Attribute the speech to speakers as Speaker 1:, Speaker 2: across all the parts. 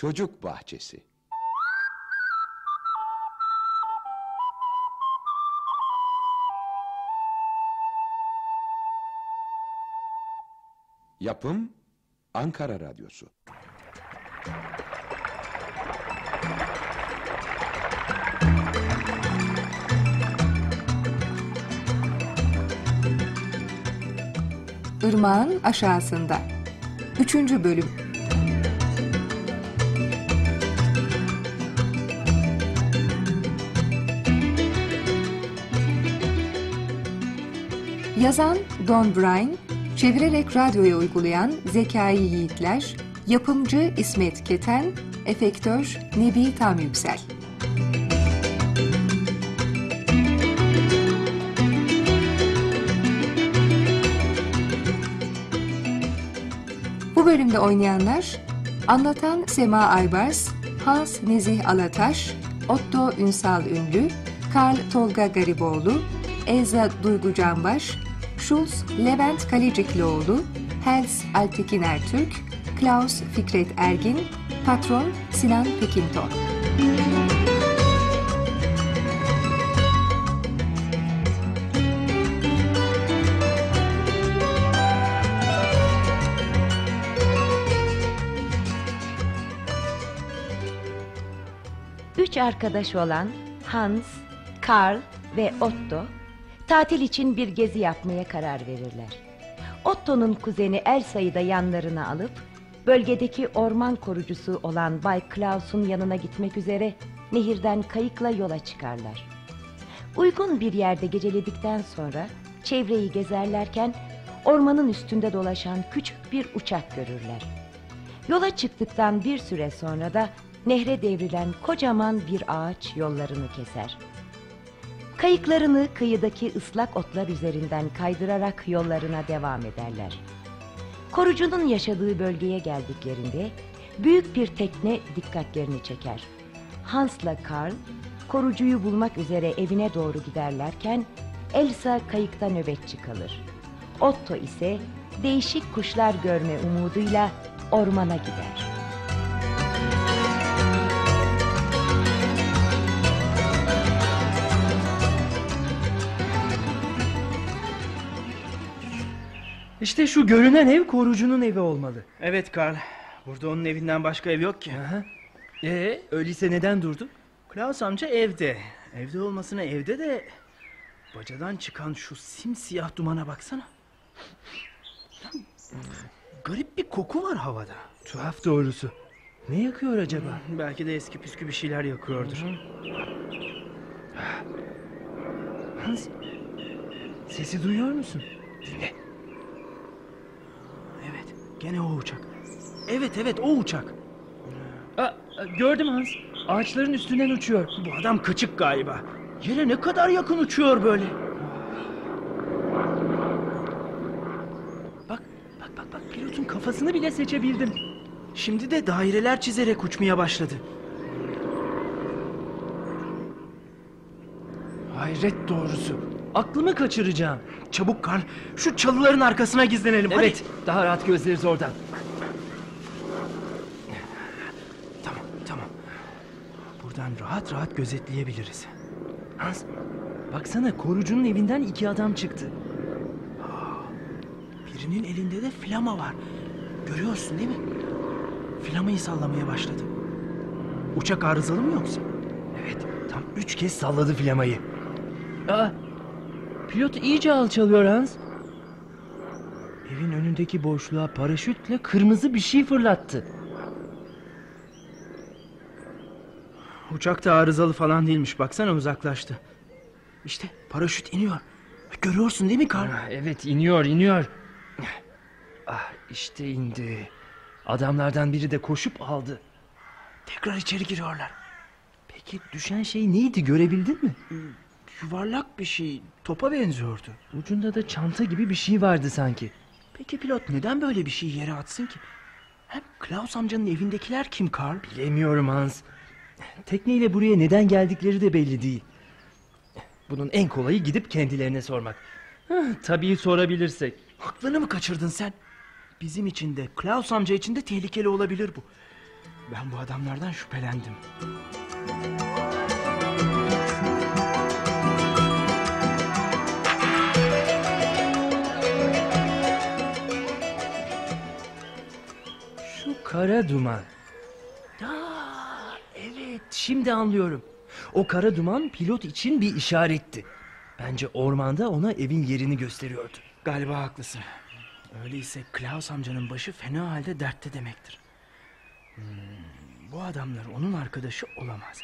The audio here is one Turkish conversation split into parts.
Speaker 1: Çocuk Bahçesi. Yapım Ankara Radyosu.
Speaker 2: Irmağın Aşağısında. 3. Bölüm Yazan Don Bryan, çevirerek radyoya uygulayan Zekai Yiğitler, yapımcı İsmet Keten, efektör Nebi Tam Yüksel. Bu bölümde oynayanlar Anlatan Sema Aybars, Hans Nezih Alataş, Otto Ünsal Ünlü, Karl Tolga Gariboğlu, Elza Duygu Canbaş, Schulz Levent Kaleciklioğlu, Hels Altekin Ertürk, Klaus Fikret Ergin, Patron Sinan Pekinton.
Speaker 3: Üç arkadaş olan Hans, Karl ve Otto tatil için bir gezi yapmaya karar verirler. Otto'nun kuzeni Elsa'yı da yanlarına alıp bölgedeki orman korucusu olan Bay Klaus'un yanına gitmek üzere nehirden kayıkla yola çıkarlar. Uygun bir yerde geceledikten sonra çevreyi gezerlerken ormanın üstünde dolaşan küçük bir uçak görürler. Yola çıktıktan bir süre sonra da nehre devrilen kocaman bir ağaç yollarını keser. Kayıklarını kıyıdaki ıslak otlar üzerinden kaydırarak yollarına devam ederler. Korucunun yaşadığı bölgeye geldiklerinde büyük bir tekne dikkatlerini çeker. Hans'la Karl korucuyu bulmak üzere evine doğru giderlerken Elsa kayıkta nöbetçi kalır. Otto ise değişik kuşlar görme umuduyla ormana gider.
Speaker 4: İşte şu görünen ev korucunun evi olmalı.
Speaker 5: Evet Karl. Burada onun evinden başka ev yok ki.
Speaker 4: Aha. Ee, öyleyse neden durdu?
Speaker 5: Klaus amca evde. Evde olmasına evde de... Bacadan çıkan şu simsiyah dumana baksana. Garip bir koku var havada.
Speaker 4: Tuhaf doğrusu. Ne yakıyor acaba?
Speaker 5: Belki de eski püskü bir şeyler yakıyordur.
Speaker 4: Hans, sesi duyuyor musun?
Speaker 5: Dinle. Gene o uçak. Evet evet o uçak.
Speaker 4: Aa, gördüm Hans. Ağaçların üstünden uçuyor.
Speaker 5: Bu adam kaçık galiba. Yere ne kadar yakın uçuyor böyle.
Speaker 4: Bak, bak, bak, bak. Pilotun kafasını bile seçebildim.
Speaker 5: Şimdi de daireler çizerek uçmaya başladı.
Speaker 4: Hayret doğrusu. Aklımı kaçıracağım.
Speaker 5: Çabuk Karl, şu çalıların arkasına gizlenelim. hadi.
Speaker 4: Evet, daha rahat gözleriz oradan.
Speaker 5: Tamam, tamam. Buradan rahat rahat gözetleyebiliriz.
Speaker 4: Hans, baksana korucunun evinden iki adam çıktı.
Speaker 5: Birinin elinde de flama var. Görüyorsun değil mi? Flamayı sallamaya başladı. Uçak arızalı mı yoksa?
Speaker 4: Evet, tam üç kez salladı flamayı. Aa, pilot iyice alçalıyor Hans. Evin önündeki boşluğa paraşütle kırmızı bir şey fırlattı.
Speaker 5: Uçak da arızalı falan değilmiş. Baksana uzaklaştı. İşte paraşüt iniyor. Görüyorsun değil mi Karl?
Speaker 4: Ah, evet, iniyor, iniyor. Ah, işte indi. Adamlardan biri de koşup aldı.
Speaker 5: Tekrar içeri giriyorlar.
Speaker 4: Peki düşen şey neydi görebildin mi?
Speaker 5: Yuvarlak bir şey. Topa benziyordu.
Speaker 4: Ucunda da çanta gibi bir şey vardı sanki.
Speaker 5: Peki pilot neden böyle bir şey yere atsın ki? Hem Klaus amcanın evindekiler kim Karl?
Speaker 4: Bilemiyorum Hans. Tekneyle buraya neden geldikleri de belli değil. Bunun en kolayı gidip kendilerine sormak. Tabii sorabilirsek.
Speaker 5: Aklını mı kaçırdın sen? Bizim için de Klaus amca için de tehlikeli olabilir bu. Ben bu adamlardan şüphelendim.
Speaker 4: Kara duman. Aa, evet şimdi anlıyorum. O kara duman pilot için bir işaretti. Bence ormanda ona evin yerini gösteriyordu.
Speaker 5: Galiba haklısın. Öyleyse Klaus amcanın başı fena halde dertte demektir. Hmm, bu adamlar onun arkadaşı olamaz.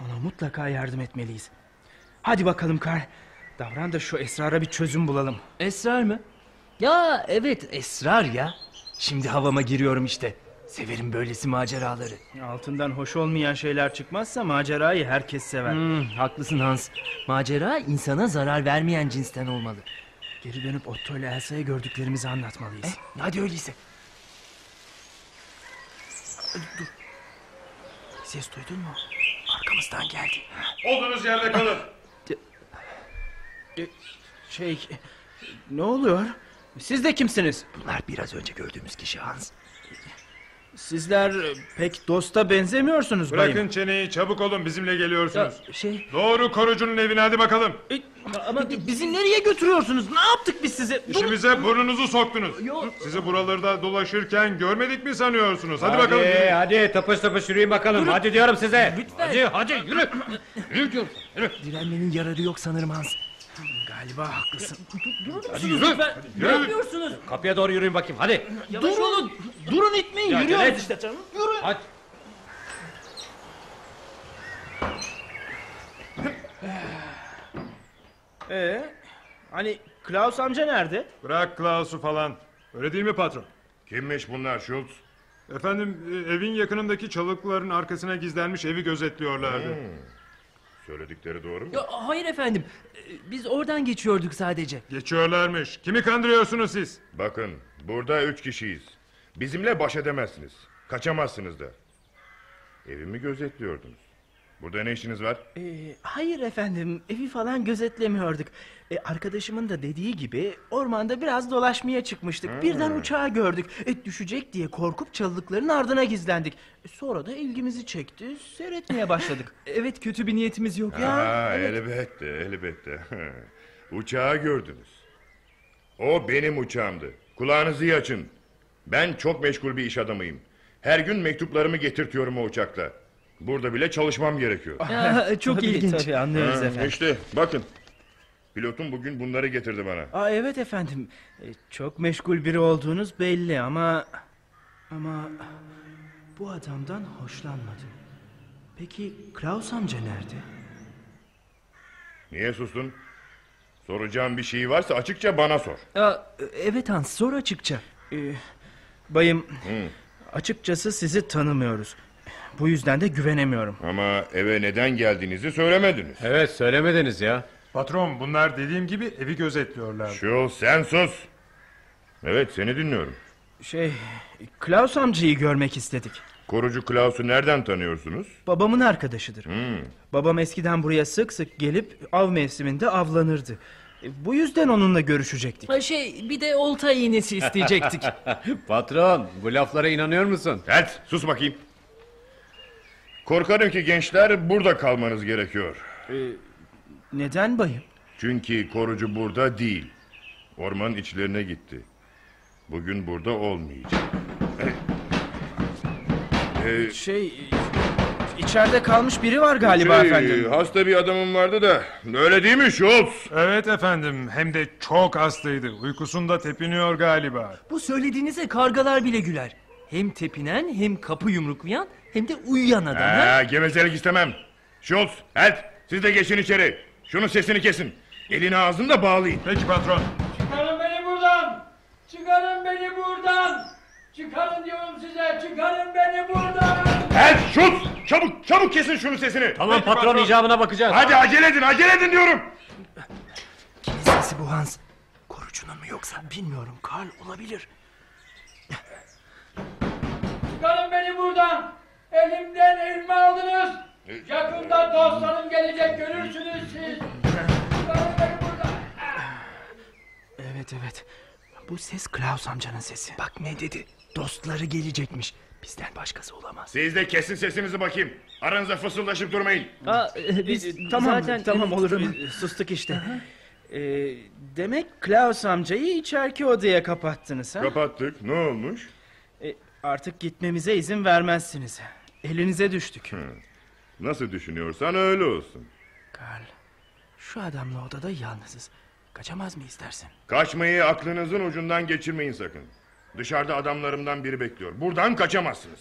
Speaker 5: Ona mutlaka yardım etmeliyiz. Hadi bakalım Karl. Davran da şu esrara bir çözüm bulalım.
Speaker 4: Esrar mı? Ya evet esrar ya. Şimdi havama giriyorum işte. Severim böylesi maceraları.
Speaker 5: Altından hoş olmayan şeyler çıkmazsa macerayı herkes sever.
Speaker 4: Hmm, haklısın Hans. Macera insana zarar vermeyen cinsten olmalı.
Speaker 5: Geri dönüp Otto ile Elsa'ya gördüklerimizi anlatmalıyız.
Speaker 4: E, hadi öyleyse.
Speaker 5: Ses duydun mu? Arkamızdan geldi.
Speaker 6: Olduğunuz yerde kalın.
Speaker 5: Şey, ne oluyor? Siz de kimsiniz?
Speaker 4: Bunlar biraz önce gördüğümüz kişi Hans.
Speaker 5: Sizler pek dosta benzemiyorsunuz bayım.
Speaker 6: Bırakın çeneyi çabuk olun bizimle geliyorsunuz.
Speaker 5: Şey,
Speaker 6: Doğru korucunun evine hadi bakalım.
Speaker 5: e, ama bizi nereye götürüyorsunuz? Ne yaptık biz size? Dur-
Speaker 6: İşimize burnunuzu soktunuz. Sizi buralarda dolaşırken görmedik mi sanıyorsunuz? Hadi, bakalım.
Speaker 7: Hadi
Speaker 6: gidin.
Speaker 7: hadi tıpış tıpış yürüyün bakalım. Hadi diyorum size.
Speaker 5: Lütfen.
Speaker 7: Hadi hadi yürü. Yürü diyorum. Yürü.
Speaker 4: Direnmenin yararı yok sanırım Hans.
Speaker 5: Galiba haklısın.
Speaker 7: Hadi yürü.
Speaker 5: Ne yapıyorsunuz?
Speaker 7: Kapıya doğru yürüyün bakayım hadi.
Speaker 5: Yavaş olun. Durun itmeyin.
Speaker 7: Ya,
Speaker 5: Yürüyoruz
Speaker 7: evet.
Speaker 5: işte canım. Yürü.
Speaker 7: Hadi.
Speaker 5: Ee, hani Klaus amca nerede?
Speaker 6: Bırak Klaus'u falan. Öyle değil mi patron?
Speaker 8: Kimmiş bunlar Schultz?
Speaker 6: Efendim e, evin yakınındaki çalıkların arkasına gizlenmiş evi gözetliyorlardı.
Speaker 8: Söyledikleri doğru mu?
Speaker 4: Ya, hayır efendim. Ee, Biz oradan geçiyorduk sadece.
Speaker 6: Geçiyorlarmış. Kimi kandırıyorsunuz siz?
Speaker 8: Bakın burada üç kişiyiz. Bizimle baş edemezsiniz. Kaçamazsınız da. Evimi gözetliyordunuz. Burada ne işiniz var?
Speaker 5: Ee, hayır efendim evi falan gözetlemiyorduk. Ee, arkadaşımın da dediği gibi ormanda biraz dolaşmaya çıkmıştık. Birden uçağı gördük. E, düşecek diye korkup çalılıkların ardına gizlendik. E, sonra da ilgimizi çekti. Seyretmeye başladık.
Speaker 4: Evet kötü bir niyetimiz yok.
Speaker 8: Ha, elbette elbette. Uçağı gördünüz. O benim uçağımdı. Kulağınızı iyi açın. Ben çok meşgul bir iş adamıyım. Her gün mektuplarımı getirtiyorum o uçakla. Burada bile çalışmam gerekiyor.
Speaker 4: Ya, çok
Speaker 5: Tabii,
Speaker 4: ilginç.
Speaker 5: Tabii anlıyoruz
Speaker 8: Ha,
Speaker 5: efendim.
Speaker 8: İşte bakın. Pilotum bugün bunları getirdi bana.
Speaker 5: Aa, evet efendim. E, çok meşgul biri olduğunuz belli ama... Ama... Bu adamdan hoşlanmadım. Peki Klaus amca nerede?
Speaker 8: Niye sustun? Soracağım bir şey varsa açıkça bana sor.
Speaker 4: Ya, evet Hans sor açıkça.
Speaker 5: Ee, bayım, açıkçası sizi tanımıyoruz. Bu yüzden de güvenemiyorum.
Speaker 8: Ama eve neden geldiğinizi söylemediniz.
Speaker 7: Evet söylemediniz ya.
Speaker 6: Patron bunlar dediğim gibi evi gözetliyorlardı.
Speaker 8: Şu sen sus. Evet seni dinliyorum.
Speaker 5: Şey, Klaus amcayı görmek istedik.
Speaker 8: Korucu Klaus'u nereden tanıyorsunuz?
Speaker 5: Babamın arkadaşıdır. Babam eskiden buraya sık sık gelip av mevsiminde avlanırdı. Bu yüzden onunla görüşecektik.
Speaker 4: Ha, Şey bir de olta iğnesi isteyecektik.
Speaker 7: Patron bu laflara inanıyor musun?
Speaker 8: Evet sus bakayım. Korkarım ki gençler burada kalmanız gerekiyor.
Speaker 5: Neden bayım?
Speaker 8: Çünkü korucu burada değil. Ormanın içlerine gitti. Bugün burada olmayacak. Ee,
Speaker 5: Şey, içeride kalmış biri var galiba
Speaker 8: şey,
Speaker 5: efendim.
Speaker 8: hasta bir adamım vardı da. Öyle değil mi Schultz?
Speaker 6: Evet efendim hem de çok hastaydı. Uykusunda tepiniyor galiba.
Speaker 4: Bu söylediğinize kargalar bile güler. Hem tepinen hem kapı yumruklayan hem de uyuyan adam. ha?
Speaker 8: Ha, gevezelik istemem. Schultz, Ed, siz de geçin içeri. Şunun sesini kesin. Elini ağzını da bağlayın.
Speaker 6: Peki patron.
Speaker 9: Çıkarın beni buradan! Çıkarın beni buradan! Çıkarın diyorum size! Çıkarın beni buradan!
Speaker 8: Ed, Schultz, çabuk, çabuk kesin şunun sesini.
Speaker 7: Tamam patron icabına bakacağız.
Speaker 8: Hadi acele edin, acele edin diyorum.
Speaker 4: Kimin sesi bu Hans? Korucunun mu yoksa?
Speaker 5: Bilmiyorum Karl olabilir.
Speaker 9: Çıkarın beni buradan! Elimden elimi aldınız! Yakında dostlarım gelecek görürsünüz siz!
Speaker 5: Evet evet. Bu ses Klaus amcanın sesi. Bak ne dedi. Dostları gelecekmiş. Bizden başkası olamaz.
Speaker 8: Siz de kesin sesinizi bakayım. Aranızda fısıldaşıp durmayın.
Speaker 10: Aa, e, biz
Speaker 5: Biz tamam
Speaker 10: zaten
Speaker 5: tamam
Speaker 10: evet,
Speaker 5: olurum. Sustuk işte. Ee, demek Klaus amcayı içerki odaya kapattınız ha?
Speaker 8: Kapattık. Ne olmuş?
Speaker 5: E, artık gitmemize izin vermezsiniz. Elinize düştük.
Speaker 8: Nasıl düşünüyorsan öyle olsun.
Speaker 5: Karl, şu adamla odada yalnızız. Kaçamaz mıyız dersin?
Speaker 8: Kaçmayı aklınızın ucundan geçirmeyin sakın. Dışarıda adamlarımdan biri bekliyor. Buradan kaçamazsınız.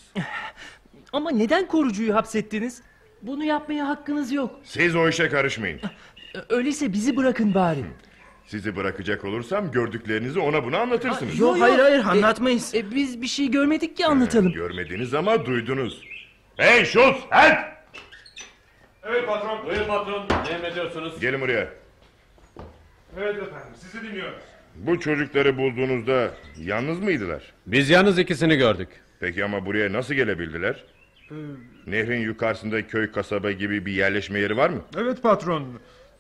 Speaker 10: Ama neden korucuyu hapsettiniz? Bunu yapmaya hakkınız yok.
Speaker 8: Siz o işe karışmayın.
Speaker 10: Öyleyse bizi bırakın bari.
Speaker 8: Sizi bırakacak olursam gördüklerinizi ona buna anlatırsınız.
Speaker 5: Yok hayır hayır anlatmayız.
Speaker 10: E, biz bir şey görmedik ki anlatalım.
Speaker 8: Görmediniz ama duydunuz. Hey Schultz! Halt!
Speaker 6: Evet patron.
Speaker 7: Buyur patron. Ne emrediyorsunuz?
Speaker 8: Gelin buraya.
Speaker 6: Evet efendim sizi dinliyoruz.
Speaker 8: Bu çocukları bulduğunuzda yalnız mıydılar?
Speaker 7: Biz yalnız ikisini gördük.
Speaker 8: Peki ama buraya nasıl gelebildiler? Nehrin yukarısında köy kasaba gibi bir yerleşme yeri var mı?
Speaker 6: Evet patron.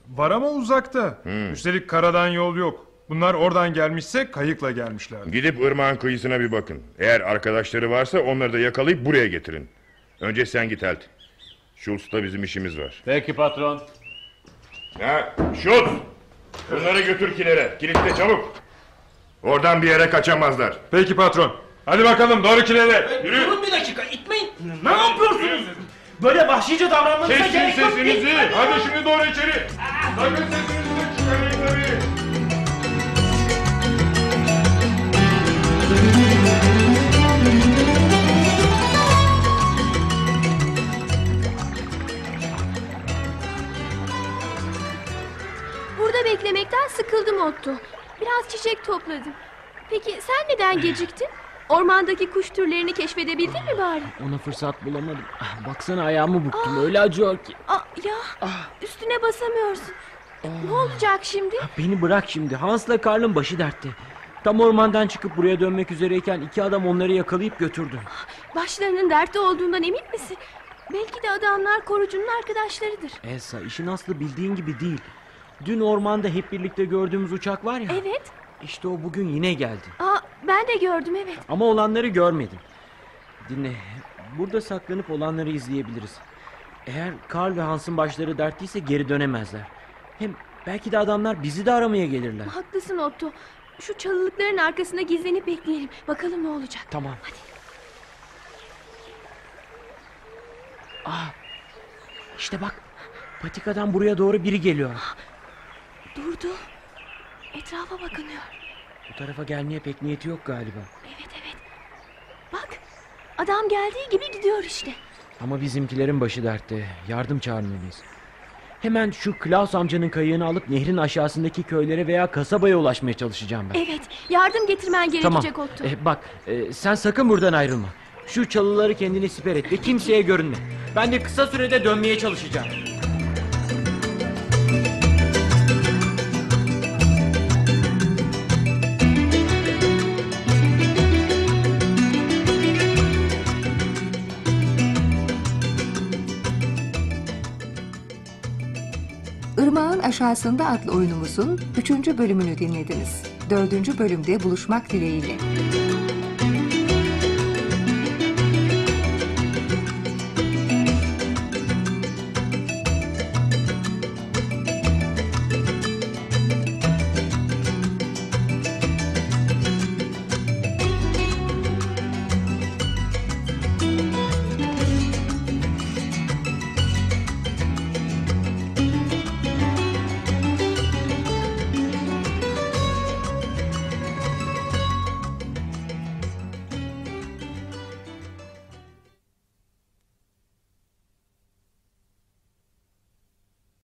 Speaker 6: Var ama uzakta. Üstelik karadan yol yok. Bunlar oradan gelmişse kayıkla gelmişler.
Speaker 8: Gidip ırmağın kıyısına bir bakın. Eğer arkadaşları varsa onları da yakalayıp buraya getirin. Önce sen git Halt. Schultz'ta bizim işimiz var.
Speaker 7: Peki patron.
Speaker 8: Ha, Schultz! Bunları götür kilere. Kilitle çabuk. Oradan bir yere kaçamazlar.
Speaker 6: Peki patron. Hadi bakalım doğru kilere. Yürü.
Speaker 5: Durun bir dakika itmeyin. Ne yapıyorsunuz? Böyle vahşice davranmanıza
Speaker 6: Kesin
Speaker 5: gerek yok.
Speaker 6: sesinizi. Hadi şimdi doğru içeri. Sakın sesinizi
Speaker 11: topladım. Peki sen neden geciktin? Ormandaki kuş türlerini keşfedebildin mi bari?
Speaker 10: Ona fırsat bulamadım. Ah, Baksana ayağımı buktum öyle acıyor ki.
Speaker 11: Aa, ya üstüne basamıyorsun. Ne olacak şimdi?
Speaker 10: Beni bırak şimdi. Hans'la Karl'ın başı dertte. Tam ormandan çıkıp buraya dönmek üzereyken iki adam onları yakalayıp götürdü.
Speaker 11: Başlarının dertte olduğundan emin misin? Belki de adamlar korucunun arkadaşlarıdır.
Speaker 10: Elsa işin aslı bildiğin gibi değil. Dün ormanda hep birlikte gördüğümüz uçak var ya.
Speaker 11: Evet.
Speaker 10: İşte o bugün yine geldi.
Speaker 11: Aa, ben de gördüm evet.
Speaker 10: Ama olanları görmedim. Dinle. Burada saklanıp olanları izleyebiliriz. Eğer Karl ve Hans'ın başları dertliyse geri dönemezler. Hem belki de adamlar bizi de aramaya gelirler.
Speaker 11: Haklısın Otto. Şu çalılıkların arkasında gizlenip bekleyelim. Bakalım ne olacak.
Speaker 10: Tamam. Ah. İşte bak. Patikadan buraya doğru biri geliyor.
Speaker 11: Durdu. Etrafa bakınıyor.
Speaker 10: Bu tarafa gelmeye pek niyeti yok galiba.
Speaker 11: Evet evet. Bak. Adam geldiği gibi gidiyor işte.
Speaker 10: Ama bizimkilerin başı dertte. Yardım çağırmalıyız. Hemen şu Klaus amcanın kayığını alıp nehrin aşağısındaki köylere veya kasabaya ulaşmaya çalışacağım ben.
Speaker 11: Evet. Yardım getirmen
Speaker 10: Tamam.
Speaker 11: gerekecek Otto.
Speaker 10: Eh, bak eh, sen sakın buradan ayrılma. Şu çalıları kendine siper et ve kimseye görünme. Ben de kısa sürede dönmeye çalışacağım.
Speaker 2: Aşağısında adlı oyunumuzun 3. bölümünü dinlediniz. 4. bölümde buluşmak dileğiyle.